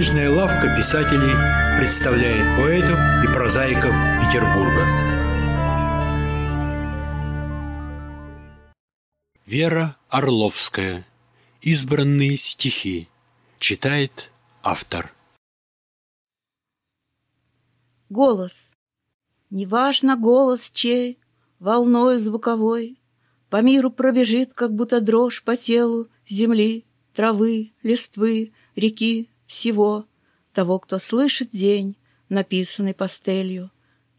Книжная лавка писателей представляет поэтов и прозаиков Петербурга. Вера Орловская. Избранные стихи. Читает автор. Голос. Неважно голос чей, волной звуковой, По миру пробежит, как будто дрожь по телу Земли, травы, листвы, реки, всего Того, кто слышит день, написанный пастелью.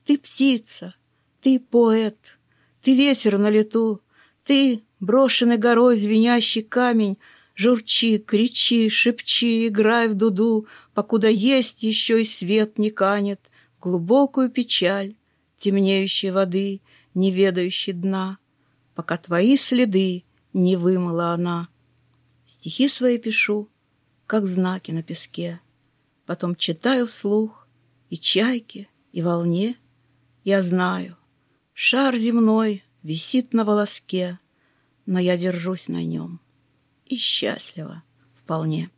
Ты птица, ты поэт, ты ветер на лету, Ты, брошенный горой звенящий камень, Журчи, кричи, шепчи, играй в дуду, Покуда есть еще и свет не канет, Глубокую печаль темнеющей воды, Не ведающей дна, Пока твои следы не вымыла она. Стихи свои пишу, как знаки на песке, Потом читаю вслух и чайке, и волне. Я знаю, шар земной висит на волоске, Но я держусь на нем и счастлива вполне.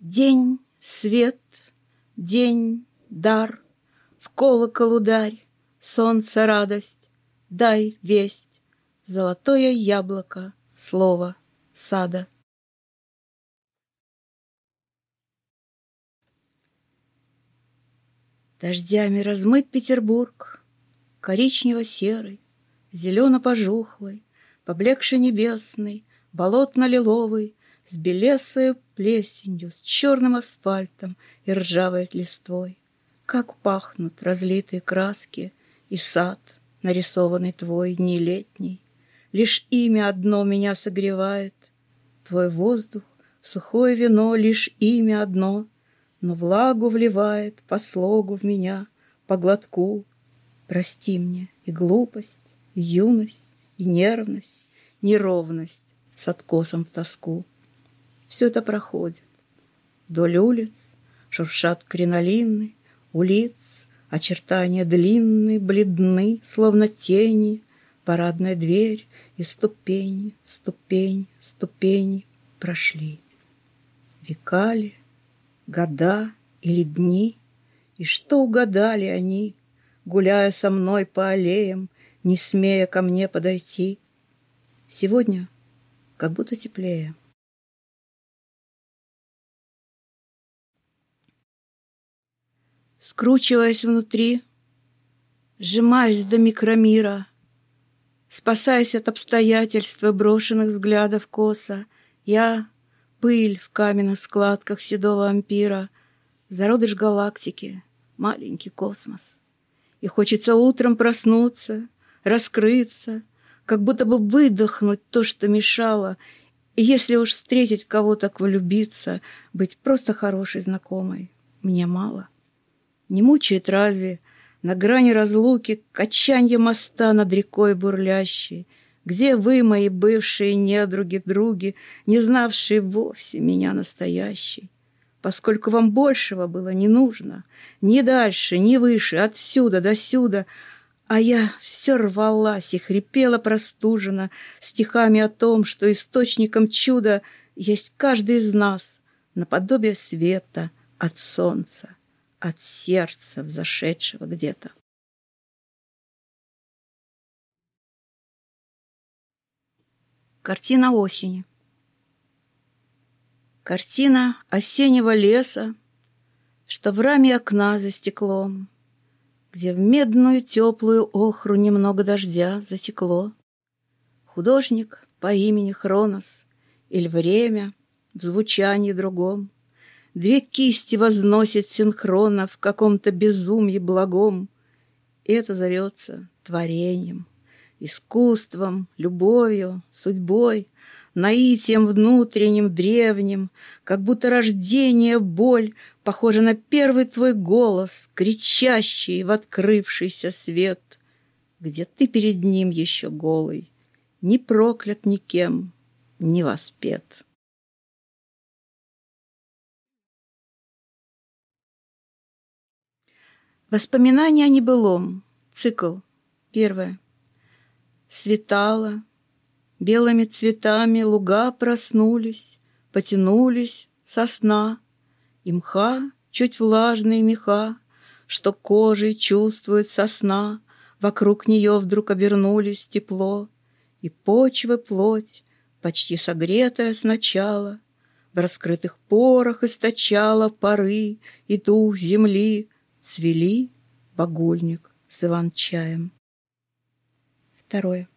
День, свет, день, дар, В колокол ударь, солнце радость, Дай весть, золотое яблоко, Слово сада. Дождями размыт Петербург, Коричнево-серый, Зелено-пожухлый, Поблекший небесный, Болотно-лиловый, С белесою плесенью, С черным асфальтом И ржавой листвой. Как пахнут разлитые краски И сад, нарисованный твой, Дни летний. Лишь имя одно меня согревает, Твой воздух, сухое вино, Лишь имя одно — но влагу вливает по слогу в меня, по глотку. Прости мне и глупость, и юность, и нервность, неровность с откосом в тоску. Все это проходит. Вдоль улиц шуршат кринолины, улиц, очертания длинные, бледны, словно тени, парадная дверь и ступени, ступень, ступени прошли. Векали — года или дни, И что угадали они, гуляя со мной по аллеям, Не смея ко мне подойти. Сегодня как будто теплее. Скручиваясь внутри, сжимаясь до микромира, Спасаясь от обстоятельств и брошенных взглядов косо, Я Пыль в каменных складках седого ампира, Зародыш галактики, маленький космос. И хочется утром проснуться, раскрыться, Как будто бы выдохнуть то, что мешало, И если уж встретить кого-то, влюбиться, Быть просто хорошей знакомой мне мало. Не мучает разве? На грани разлуки Качанье моста над рекой бурлящей, где вы, мои бывшие недруги-други, Не знавшие вовсе меня настоящей? Поскольку вам большего было не нужно, Ни дальше, ни выше, отсюда до сюда, А я все рвалась и хрипела простуженно Стихами о том, что источником чуда Есть каждый из нас, наподобие света от солнца, От сердца, взошедшего где-то. Картина осени. Картина осеннего леса, Что в раме окна за стеклом, Где в медную теплую охру Немного дождя затекло. Художник по имени Хронос Или время в звучании другом Две кисти возносит синхронно В каком-то безумье благом, И это зовется творением искусством, любовью, судьбой, наитием внутренним, древним, как будто рождение, боль, похоже на первый твой голос, кричащий в открывшийся свет, где ты перед ним еще голый, не проклят никем, не воспет. Воспоминания о небылом. Цикл. Первое. Светало, белыми цветами луга проснулись, Потянулись сосна, и мха, чуть влажные меха, Что кожей чувствует сосна, Вокруг нее вдруг обернулись тепло, И почвы плоть, почти согретая сначала, В раскрытых порах источала пары, И дух земли цвели багульник с иван-чаем. Второе.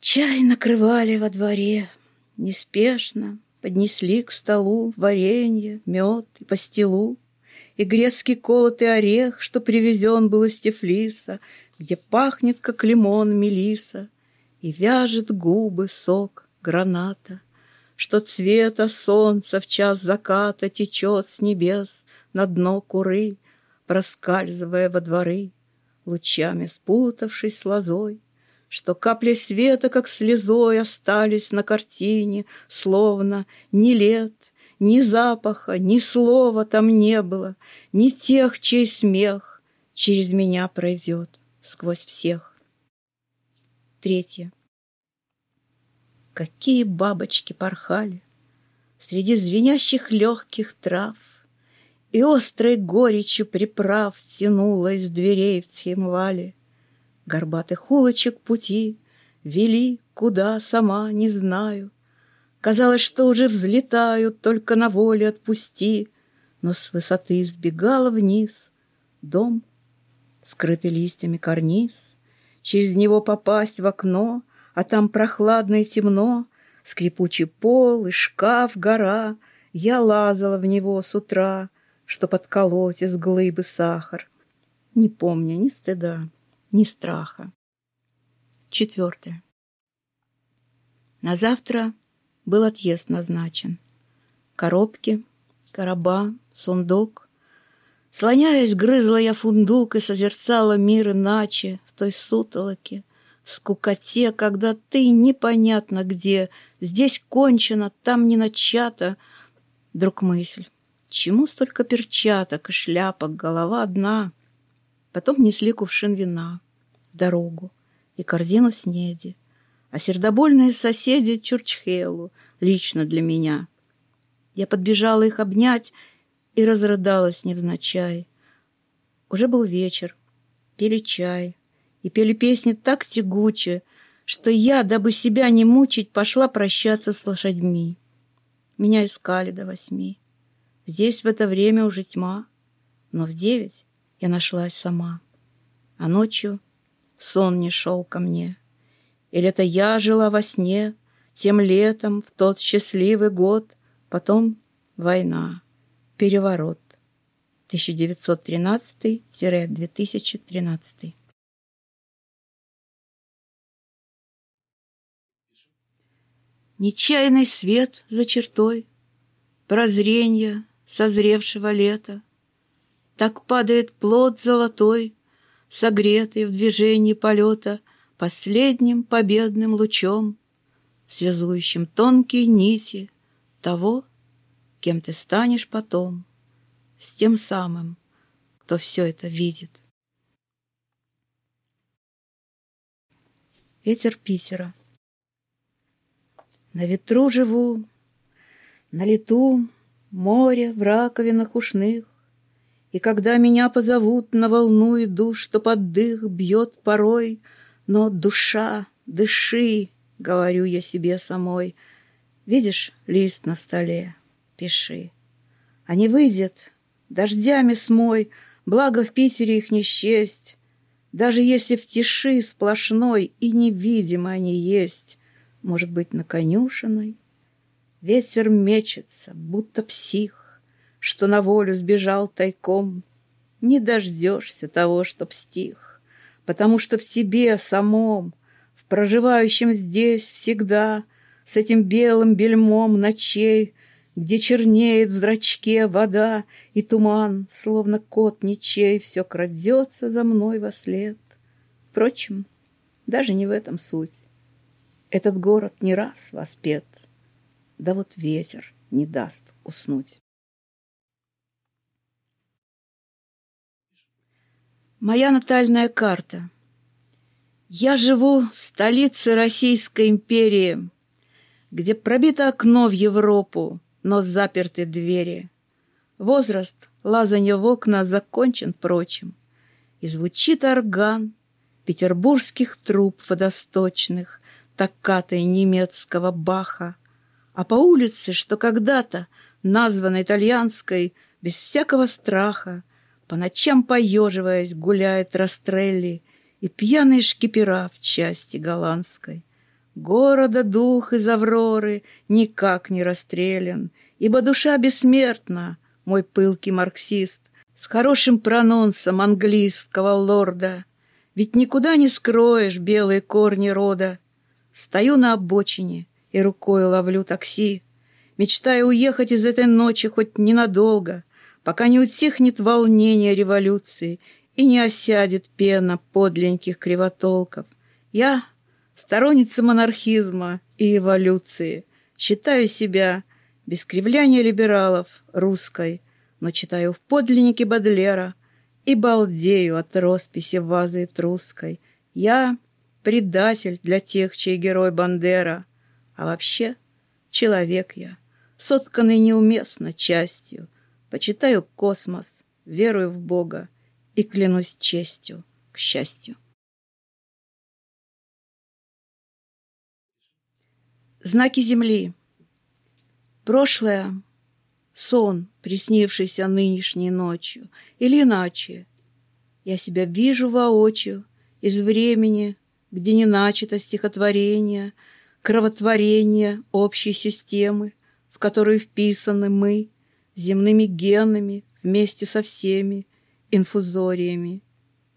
Чай накрывали во дворе, неспешно Поднесли к столу варенье, мед и пастилу, И грецкий колотый орех, что привезен был из Тифлиса, Где пахнет, как лимон, мелиса, И вяжет губы сок граната, Что цвета солнца в час заката Течет с небес на дно куры, Проскальзывая во дворы, Лучами спутавшись с лозой, что капли света, как слезой, остались на картине, словно ни лет, ни запаха, ни слова там не было, ни тех, чей смех через меня пройдет сквозь всех. Третье. Какие бабочки порхали Среди звенящих легких трав, И острой горечью приправ Тянула из дверей в Цхинвале — Горбатых улочек пути Вели, куда, сама не знаю. Казалось, что уже взлетаю, Только на воле отпусти, Но с высоты сбегала вниз Дом, скрытый листьями карниз, Через него попасть в окно, А там прохладно и темно, Скрипучий пол и шкаф гора, Я лазала в него с утра, Чтоб отколоть из глыбы сахар, Не помня ни стыда ни страха. Четвертое. На завтра был отъезд назначен. Коробки, короба, сундук. Слоняясь, грызла я фундук и созерцала мир иначе в той сутолоке, в скукоте, когда ты непонятно где, здесь кончено, там не начато. Вдруг мысль, чему столько перчаток и шляпок, голова одна — Потом несли кувшин вина, дорогу и корзину снеди, а сердобольные соседи Чурчхелу лично для меня. Я подбежала их обнять и разрыдалась невзначай. Уже был вечер, пели чай и пели песни так тягуче, что я, дабы себя не мучить, пошла прощаться с лошадьми. Меня искали до восьми. Здесь в это время уже тьма, но в девять я нашлась сама. А ночью сон не шел ко мне. Или это я жила во сне тем летом в тот счастливый год, потом война, переворот. 1913-2013. Нечаянный свет за чертой, Прозренье созревшего лета, так падает плод золотой, Согретый в движении полета Последним победным лучом, Связующим тонкие нити Того, кем ты станешь потом, С тем самым, кто все это видит. Ветер Питера На ветру живу, на лету Море в раковинах ушных, и когда меня позовут на волну иду, что под дых бьет порой, но душа, дыши, говорю я себе самой. Видишь лист на столе? Пиши. А не выйдет, дождями смой, благо в Питере их не счесть. Даже если в тиши сплошной и невидимо они есть, может быть, на конюшиной. Ветер мечется, будто псих, что на волю сбежал тайком, Не дождешься того, чтоб стих, Потому что в тебе самом, В проживающем здесь всегда, С этим белым бельмом ночей, Где чернеет в зрачке вода И туман, словно кот ничей, Все крадется за мной во след. Впрочем, даже не в этом суть. Этот город не раз воспет, Да вот ветер не даст уснуть. Моя натальная карта. Я живу в столице Российской империи, Где пробито окно в Европу, но заперты двери. Возраст лазанья в окна закончен, прочим, И звучит орган петербургских труб водосточных, Токкатой немецкого Баха. А по улице, что когда-то названа итальянской, Без всякого страха, По ночам поеживаясь, гуляет Растрелли — и пьяные шкипера в части голландской. Города дух из Авроры никак не расстрелян, Ибо душа бессмертна, мой пылкий марксист, С хорошим прононсом английского лорда. Ведь никуда не скроешь белые корни рода. Стою на обочине и рукой ловлю такси, Мечтая уехать из этой ночи хоть ненадолго, Пока не утихнет волнение революции и не осядет пена подленьких кривотолков. Я сторонница монархизма и эволюции, считаю себя, без кривляния либералов, русской, но читаю в подлиннике Бадлера и балдею от росписи вазы трусской. Я предатель для тех, чей герой Бандера, а вообще человек я, сотканный неуместно частью, почитаю космос, верую в Бога, и клянусь честью, к счастью. Знаки Земли. Прошлое — сон, приснившийся нынешней ночью, или иначе. Я себя вижу воочию из времени, где не начато стихотворение, кровотворение общей системы, в которую вписаны мы земными генами вместе со всеми, инфузориями,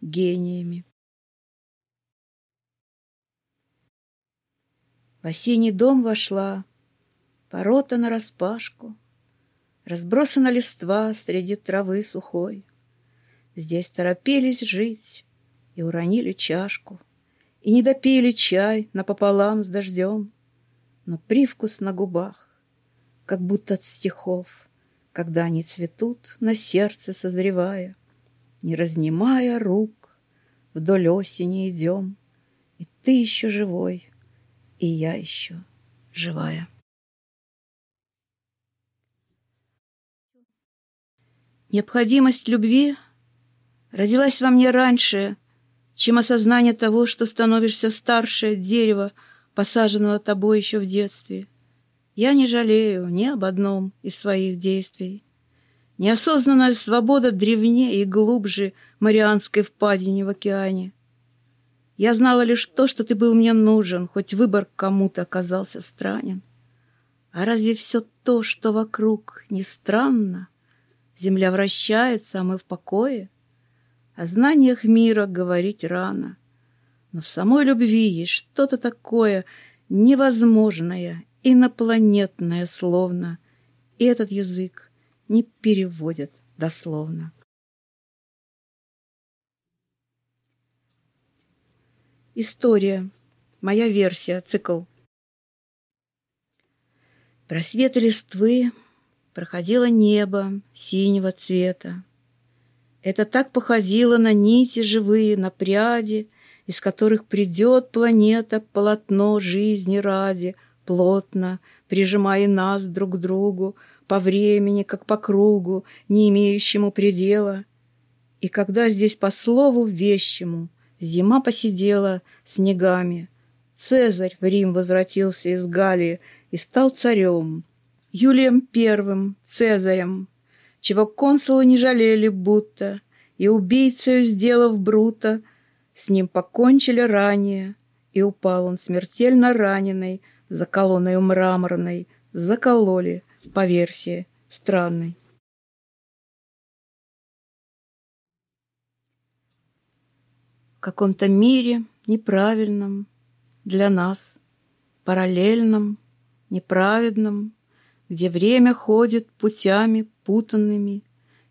гениями. В осенний дом вошла, Порота нараспашку, Разбросана листва среди травы сухой. Здесь торопились жить и уронили чашку, И не допили чай напополам с дождем, Но привкус на губах, как будто от стихов, Когда они цветут, на сердце созревая — не разнимая рук, вдоль осени идем, И ты еще живой, и я еще живая. Необходимость любви родилась во мне раньше, чем осознание того, что становишься старше дерева, посаженного тобой еще в детстве. Я не жалею ни об одном из своих действий. Неосознанная свобода древнее и глубже Марианской впадине в океане. Я знала лишь то, что ты был мне нужен, хоть выбор кому-то оказался странен. А разве все то, что вокруг, не странно? Земля вращается, а мы в покое. О знаниях мира говорить рано. Но в самой любви есть что-то такое невозможное, инопланетное словно. И этот язык не переводят дословно. История. Моя версия, цикл. Просветы листвы проходило небо синего цвета. Это так походило на нити живые, на пряди, из которых придет планета полотно жизни ради, плотно, прижимая нас друг к другу, по времени, как по кругу, не имеющему предела. И когда здесь по слову вещему зима посидела снегами, Цезарь в Рим возвратился из Галлии и стал царем, Юлием Первым, Цезарем, чего консулы не жалели будто, и убийцею, сделав Брута, с ним покончили ранее, и упал он смертельно раненый за колонною мраморной, закололи, по версии странной. В каком-то мире неправильном для нас, параллельном, неправедном, где время ходит путями путанными,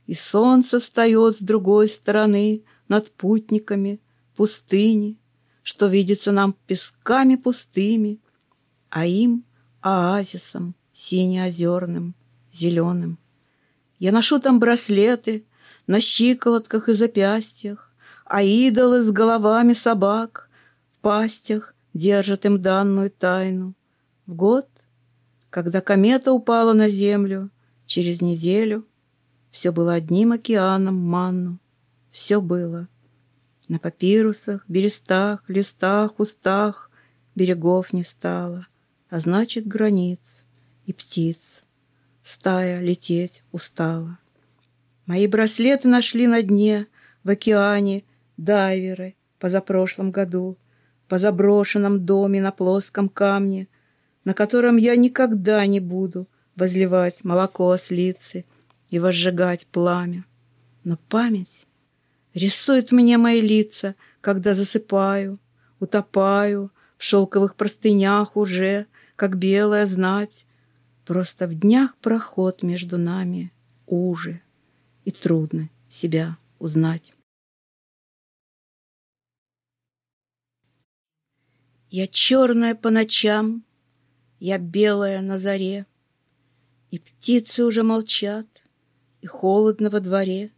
и солнце встает с другой стороны над путниками пустыни, что видится нам песками пустыми, а им оазисом синеозерным, зеленым. Я ношу там браслеты на щиколотках и запястьях, а идолы с головами собак в пастях держат им данную тайну. В год, когда комета упала на землю, через неделю все было одним океаном манну. Все было. На папирусах, берестах, листах, устах Берегов не стало, а значит границ и птиц. Стая лететь устала. Мои браслеты нашли на дне, в океане, дайверы позапрошлом году, по заброшенном доме на плоском камне, на котором я никогда не буду возливать молоко ослицы и возжигать пламя. Но память рисует мне мои лица, когда засыпаю, утопаю в шелковых простынях уже, как белая знать. Просто в днях проход между нами уже, и трудно себя узнать. Я черная по ночам, я белая на заре, И птицы уже молчат, и холодно во дворе,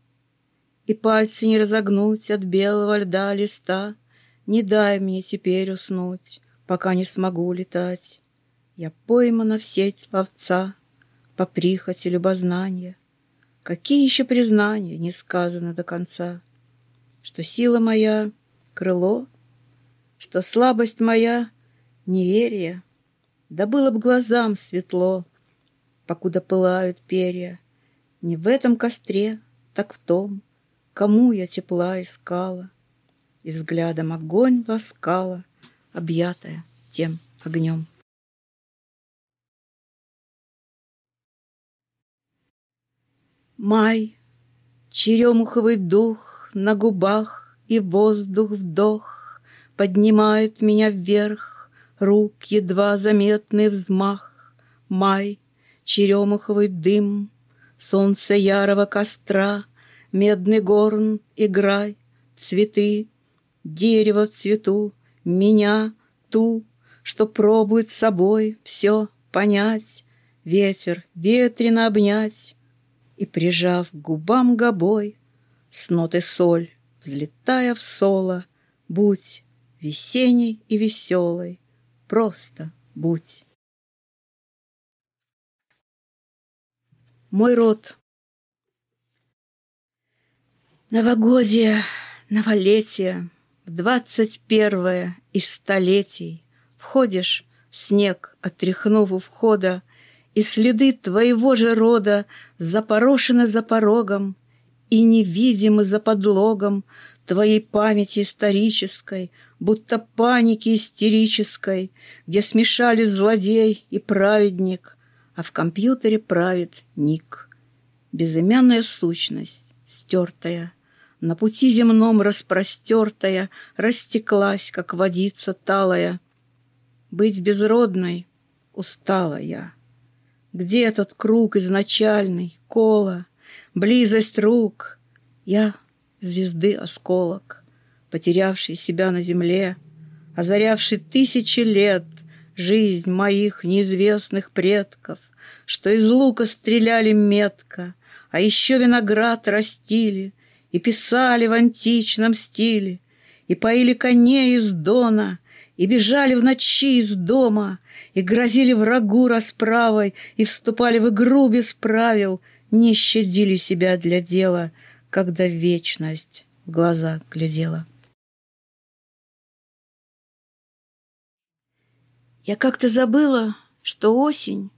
И пальцы не разогнуть от белого льда листа. Не дай мне теперь уснуть, пока не смогу летать. Я поймана в сеть ловца по прихоти любознания. Какие еще признания не сказаны до конца, Что сила моя — крыло, что слабость моя — неверие, Да было б глазам светло, покуда пылают перья, не в этом костре, так в том, Кому я тепла искала, И взглядом огонь ласкала, Объятая тем огнем. Май, черемуховый дух на губах И воздух вдох Поднимает меня вверх, Рук едва заметный взмах. Май, черемуховый дым Солнце ярого костра, Медный горн, играй, цветы, Дерево в цвету, меня, ту, Что пробует собой все понять, Ветер ветрено обнять И, прижав к губам гобой, С ноты соль, взлетая в соло, Будь весенней и веселой, Просто будь. мой род. Новогодие, новолетие, в двадцать первое из столетий Входишь, снег отряхнув у входа, И следы твоего же рода Запорошены за порогом И невидимы за подлогом Твоей памяти исторической, Будто паники истерической, Где смешались злодей и праведник, а в компьютере правит ник. Безымянная сущность, стертая, на пути земном распростертая, растеклась, как водица талая. Быть безродной устала я. Где этот круг изначальный, кола, близость рук? Я звезды осколок, потерявший себя на земле, озарявший тысячи лет — жизнь моих неизвестных предков, Что из лука стреляли метко, А еще виноград растили И писали в античном стиле, И поили коней из дона, И бежали в ночи из дома, И грозили врагу расправой, И вступали в игру без правил, Не щадили себя для дела, Когда вечность в глаза глядела. Я как-то забыла, что осень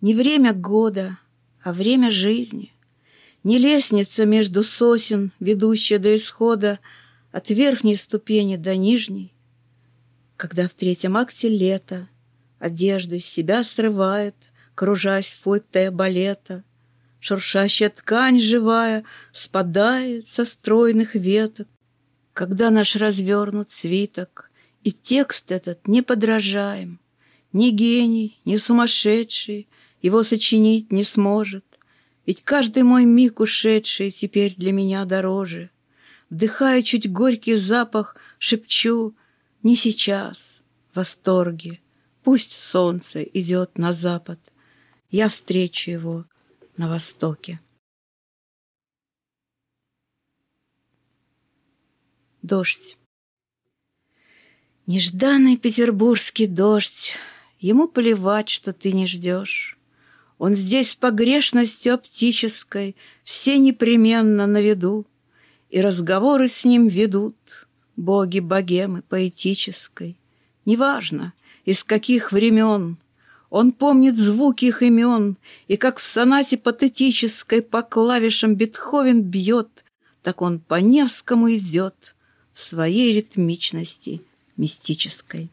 Не время года, а время жизни, Не лестница между сосен, Ведущая до исхода От верхней ступени до нижней. Когда в третьем акте лета Одежды с себя срывает, Кружась в фуэте балета, Шуршащая ткань живая Спадает со стройных веток, Когда наш развернут свиток — и текст этот не подражаем. Ни гений, ни сумасшедший Его сочинить не сможет. Ведь каждый мой миг ушедший Теперь для меня дороже. Вдыхая чуть горький запах, шепчу Не сейчас, в восторге. Пусть солнце идет на запад, Я встречу его на востоке. Дождь. Нежданный петербургский дождь, Ему плевать, что ты не ждешь. Он здесь с погрешностью оптической Все непременно на виду, И разговоры с ним ведут Боги богемы поэтической. Неважно, из каких времен Он помнит звуки их имен, И как в сонате патетической По клавишам Бетховен бьет, Так он по Невскому идет В своей ритмичности мистической.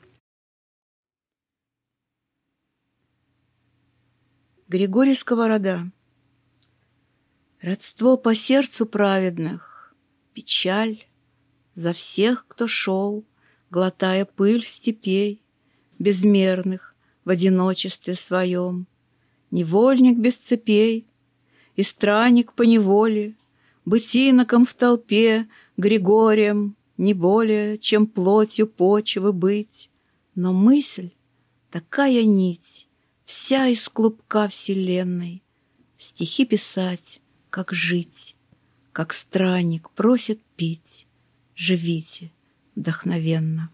Григорий Сковорода Родство по сердцу праведных, печаль За всех, кто шел, глотая пыль степей Безмерных в одиночестве своем, Невольник без цепей и странник по неволе, Быть иноком в толпе, Григорием, Не более, чем плотью почвы быть. Но мысль — такая нить, Вся из клубка вселенной. Стихи писать, как жить, Как странник просит пить. Живите вдохновенно.